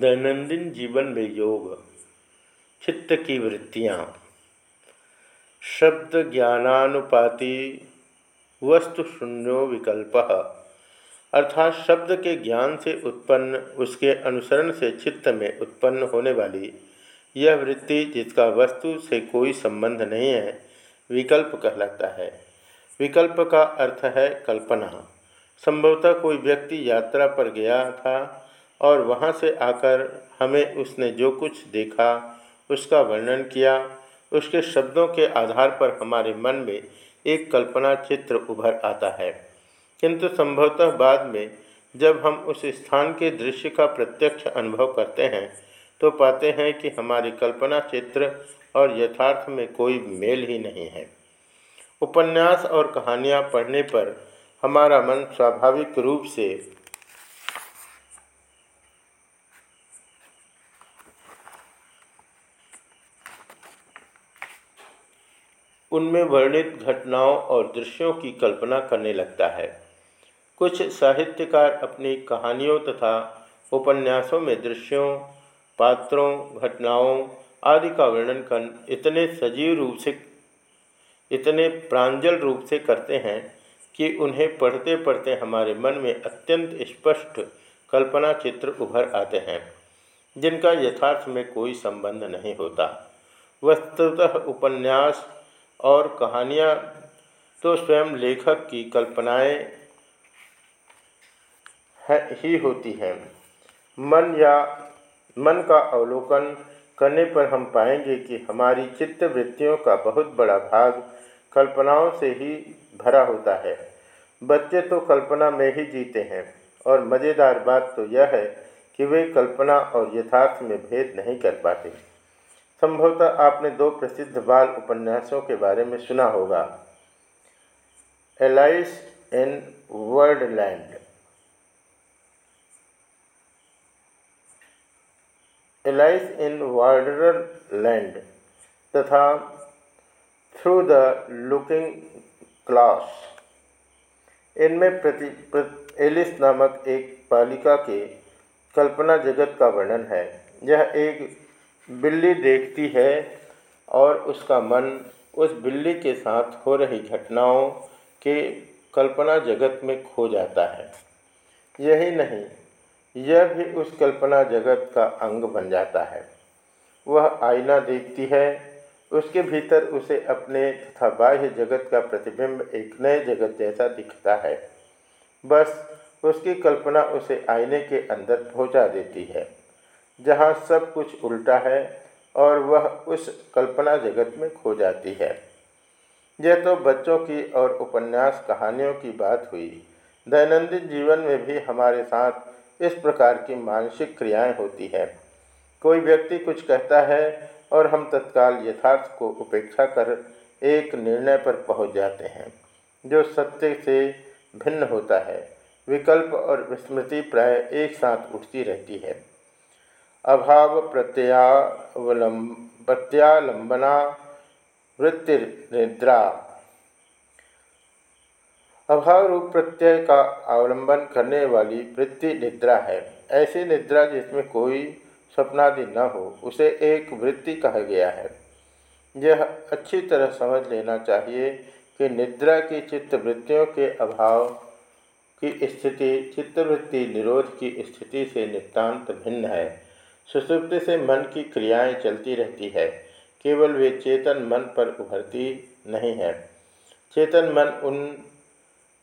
दैनंदिन जीवन में योग, चित्त की वृत्तियाँ, शब्द ज्ञानानुपाति, वस्तु शून्यो विकल्प, अर्थात शब्द के ज्ञान से उत्पन्न, उसके अनुसरण से चित्त में उत्पन्न होने वाली यह वृत्ति जिसका वस्तु से कोई संबंध नहीं है, विकल्प कहलाता है। विकल्प का अर्थ है कल्पना। संभवतः कोई व्यक्ति यात्रा पर गया था और वहाँ से आकर हमें उसने जो कुछ देखा, उसका वर्णन किया, उसके शब्दों के आधार पर हमारे मन में एक कल्पना चित्र उभर आता है। किंतु संभवतः बाद में जब हम उस स्थान के दृश्य का प्रत्यक्ष अनुभव करते हैं तो पाते हैं कि हमारी कल्पना चित्र और यथार्थ में कोई मेल ही नहीं है। उपन्यास और कहानियाँ पढ़ने पर हमारा मन स्वाभाविक रूप से उनमें वर्णित घटनाओं और दृश्यों की कल्पना करने लगता है। कुछ साहित्यकार अपनी कहानियों तथा उपन्यासों में दृश्यों, पात्रों, घटनाओं आदि का वर्णन कर इतने सजीव रूप से, इतने प्रांजल रूप से करते हैं कि उन्हें पढ़ते पढ़ते हमारे मन में अत्यंत स्पष्ट कल्पना चित्र उभर आते हैं, जिनका यथार्थ में कोई संबंध नहीं होता। वस्तुतः उपन्यास और कहानियाँ तो स्वयं लेखक की कल्पनाएँ ही होती हैं। मन या, मन का अवलोकन करने पर हम पाएँगे कि हमारी चित्त वृत्तियों का बहुत बड़ा भाग कल्पनाओं से ही भरा होता है। बच्चे तो कल्पना में ही जीते हैं और मज़ेदार बात तो यह है कि वे कल्पना और यथार्थ में भेद नहीं कर पाते। संभवतः आपने दो प्रसिद्ध बाल उपन्यासों के बारे में सुना होगा। Alice in wonderland Alice in land तथा थ्रू द लुकिंग क्लास इनमें प्रति, प्रति एलिस नामक एक बालिका के कल्पना जगत का वर्णन है। यह एक बिल्ली देखती है और उसका मन उस बिल्ली के साथ हो रही घटनाओं के कल्पना जगत में खो जाता है। यही नहीं, यह भी उस कल्पना जगत का अंग बन जाता है। वह आईना देखती है, उसके भीतर उसे अपने तथा बाह्य जगत का प्रतिबिंब एक नए जगत जैसा दिखता है। बस उसकी कल्पना उसे आईने के अंदर पहुँचा देती है। जहाँ सब कुछ उल्टा है और वह उस कल्पना जगत में खो जाती है। यह तो बच्चों की और उपन्यास कहानियों की बात हुई। दैनंदिन जीवन में भी हमारे साथ इस प्रकार की मानसिक क्रियाएँ होती है। कोई व्यक्ति कुछ कहता है और हम तत्काल यथार्थ को उपेक्षा कर एक निर्णय पर पहुँच जाते हैं, जो सत्य से भिन्न होता है। विकल्प और विस्मृति प्राय एक साथ उठती रहती है। अभाव प्रत्यावलम प्रत्यालंबना वृत्तिनिद्रा अभाव रूप प्रत्यय का अवलंबन करने वाली वृत्ति निद्रा है। ऐसी निद्रा जिसमें कोई स्वप्नादि न हो, उसे एक वृत्ति कहा गया है। यह अच्छी तरह समझ लेना चाहिए कि निद्रा की चित्त वृत्तियों के अभाव की स्थिति, चित्तवृत्ति निरोध की स्थिति से नितांत भिन्न है। सुसुप्ति से मन की क्रियाएँ चलती रहती है। केवल वे चेतन मन पर उभरती नहीं है। चेतन मन उन,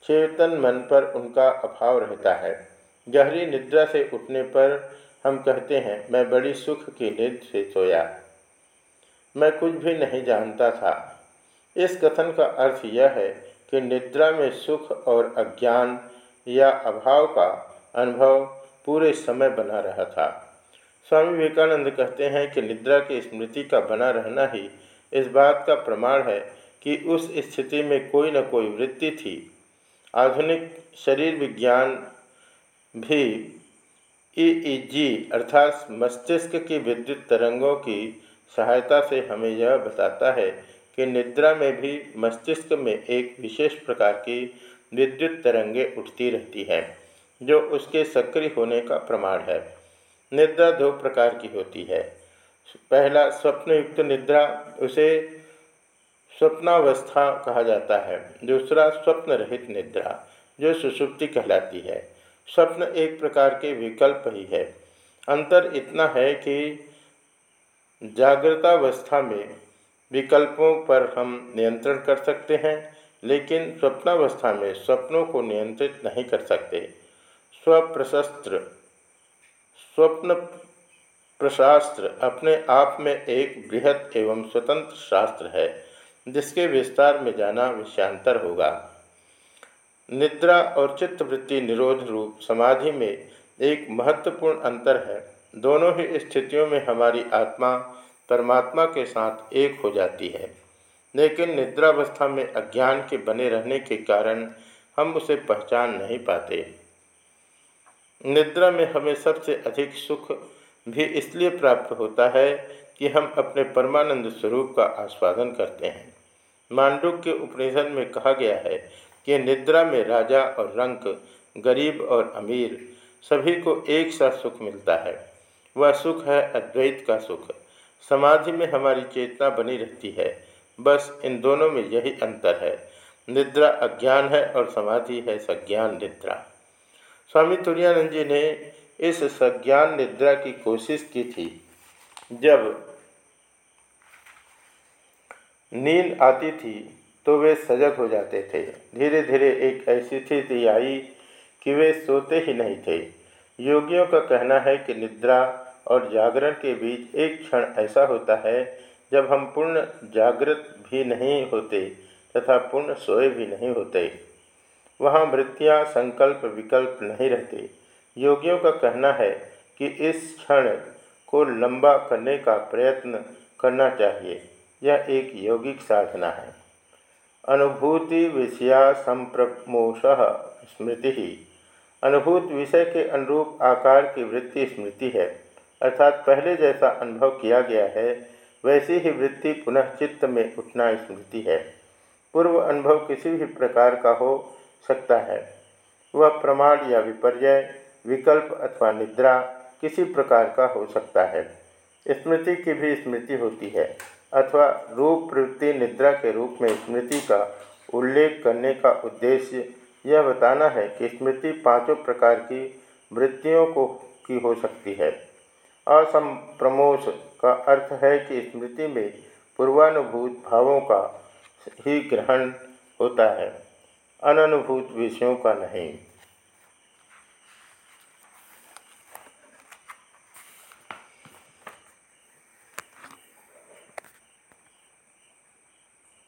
चेतन मन पर उनका अभाव रहता है। गहरी निद्रा से उठने पर हम कहते हैं, मैं बड़ी सुख की निद से सोया। मैं कुछ भी नहीं जानता था। इस कथन का अर्थ यह है कि निद्रा में सुख और अज्ञान या अभाव का अनुभव पूरे समय बना रहा था। स्वामी विवेकानंद कहते हैं कि निद्रा की स्मृति का बना रहना ही इस बात का प्रमाण है कि उस स्थिति में कोई न कोई वृत्ति थी। आधुनिक शरीर विज्ञान भी ईईजी अर्थात मस्तिष्क की विद्युत तरंगों की सहायता से हमें यह बताता है कि निद्रा में भी मस्तिष्क में एक विशेष प्रकार की विद्युत तरंगें उठती रहती हैं, जो उसके सक्रिय होने का प्रमाण है। निद्रा दो प्रकार की होती है। पहला स्वप्न युक्त निद्रा, उसे स्वप्नावस्था कहा जाता है। दूसरा स्वप्न रहित निद्रा, जो सुषुप्ति कहलाती है। स्वप्न एक प्रकार के विकल्प ही है। अंतर इतना है कि जागृतावस्था में विकल्पों पर हम नियंत्रण कर सकते हैं, लेकिन स्वप्नावस्था में स्वप्नों को नियंत्रित नहीं कर सकते। स्वप्रशस्त्र स्वप्न प्रशास्त्र अपने आप में एक बृहद एवं स्वतंत्र शास्त्र है, जिसके विस्तार में जाना विषयांतर होगा। निद्रा और चित्तवृत्ति निरोध रूप समाधि में एक महत्वपूर्ण अंतर है। दोनों ही स्थितियों में हमारी आत्मा परमात्मा के साथ एक हो जाती है। लेकिन निद्रावस्था में अज्ञान के बने रहने के कारण हम उसे पहचान नहीं पाते। निद्रा में हमें सबसे अधिक सुख भी इसलिए प्राप्त होता है कि हम अपने परमानंद स्वरूप का आस्वादन करते हैं। मांडुक के उपनिषद में कहा गया है कि निद्रा में राजा और रंक, गरीब और अमीर, सभी को एक साथ सुख मिलता है। वह सुख है अद्वैत का सुख। समाधि में हमारी चेतना बनी रहती है। बस इन दोनों में यही अंतर है। निद्रा अज्ञान है और समाधि है सज्ञान निद्रा। स्वामी तुरानंद जी ने इस सज्ञान निद्रा की कोशिश की थी। जब नींद आती थी तो वे सजग हो जाते थे। धीरे धीरे एक ऐसी स्थिति आई कि वे सोते ही नहीं थे। योगियों का कहना है कि निद्रा और जागरण के बीच एक क्षण ऐसा होता है, जब हम पूर्ण जागृत भी नहीं होते तथा पूर्ण सोए भी नहीं होते। वहाँ वृत्तियाँ संकल्प विकल्प नहीं रहते। योगियों का कहना है कि इस क्षण को लंबा करने का प्रयत्न करना चाहिए। यह एक यौगिक साधना है। अनुभूति विषया संप्रमोश स्मृति। ही अनुभूत विषय के अनुरूप आकार की वृत्ति स्मृति है। अर्थात पहले जैसा अनुभव किया गया है, वैसी ही वृत्ति पुनः चित्त में उठना स्मृति है। पूर्व अनुभव किसी भी प्रकार का हो सकता है। वह प्रमाण या विपर्य विकल्प अथवा निद्रा किसी प्रकार का हो सकता है। स्मृति की भी स्मृति होती है, अथवा रूप प्रवृत्ति निद्रा के रूप में स्मृति का उल्लेख करने का उद्देश्य यह बताना है कि स्मृति पाँचों प्रकार की वृत्तियों को, की हो सकती है। असंप्रमोश का अर्थ है कि स्मृति में पूर्वानुभूत भावों का ही ग्रहण होता है। अननुभूत विषयों का नहीं।